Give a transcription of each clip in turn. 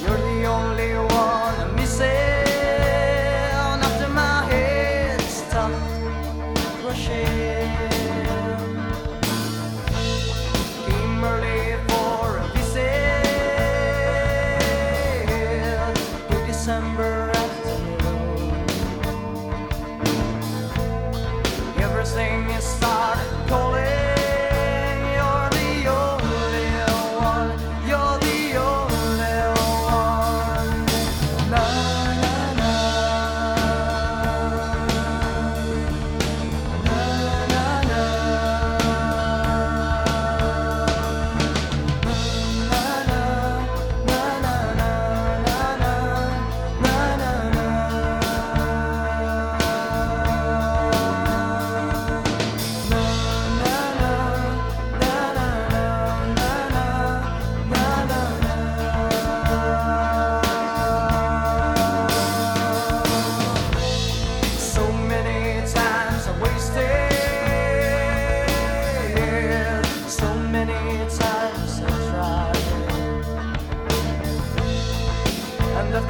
You're the only one.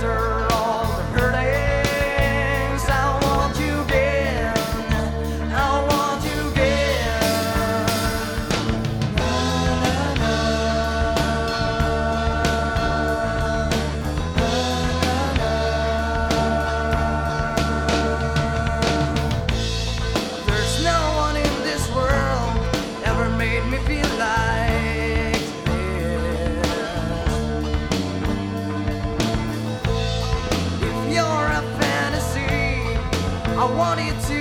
after wanted to